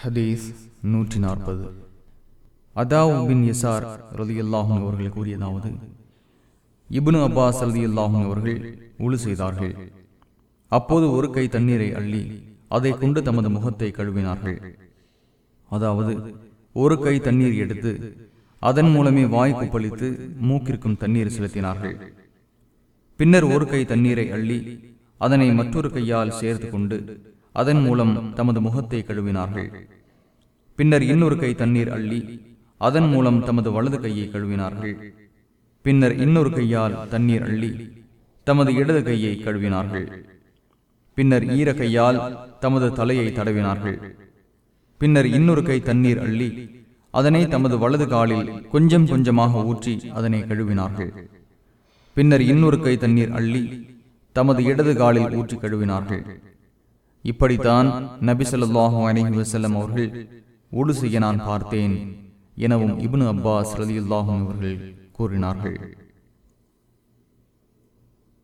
ஹதீஸ் நூற்றி நாற்பது அதாவு பின் ரதி அல்லாஹும் அவர்கள் கூறியதாவது இப்னு அப்பாஸ் ரலியல்லாஹும் அவர்கள் உழு செய்தார்கள். அப்போது ஒரு கை தண்ணீரை அள்ளி அதை கொண்டு தமது முகத்தை கழுவினார்கள். அதாவது ஒரு கை தண்ணீர் எடுத்து அதன் மூலமே வாய் குப்பளித்து மூக்கிற்கும் தண்ணீர் செலுத்தினார்கள். பின்னர் ஒரு கை தண்ணீரை அள்ளி அதனை மற்றொரு கையால் சேர்த்து கொண்டு அதன் மூலம் தமது முகத்தை கழுவினார்கள். பின்னர் இன்னொரு கை தண்ணீர் அள்ளி அதன் மூலம் தமது வலது கையை கழுவினார்கள். பின்னர் இன்னொரு கையால் தண்ணீர் அள்ளி தமது இடது கையை கழுவினார்கள். பின்னர் ஈர கையால் தமது தலையை தடவினார்கள். பின்னர் இன்னொரு கை தண்ணீர் அள்ளி அதனை தமது வலது காலில் கொஞ்சம் கொஞ்சமாக ஊற்றி அதனை கழுவினார்கள். பின்னர் இன்னொரு கை தண்ணீர் அள்ளி தமது இடது காலில் ஊற்றி கழுவினார்கள். இப்படித்தான் நபி ஸல்லல்லாஹு அலைஹி அவர்கள் உடு செய்ய நான் பார்த்தேன் எனவும் இப்னு அப்பாஸ் ரலியுல்லாஹும் அவர்கள் கூறினார்கள்.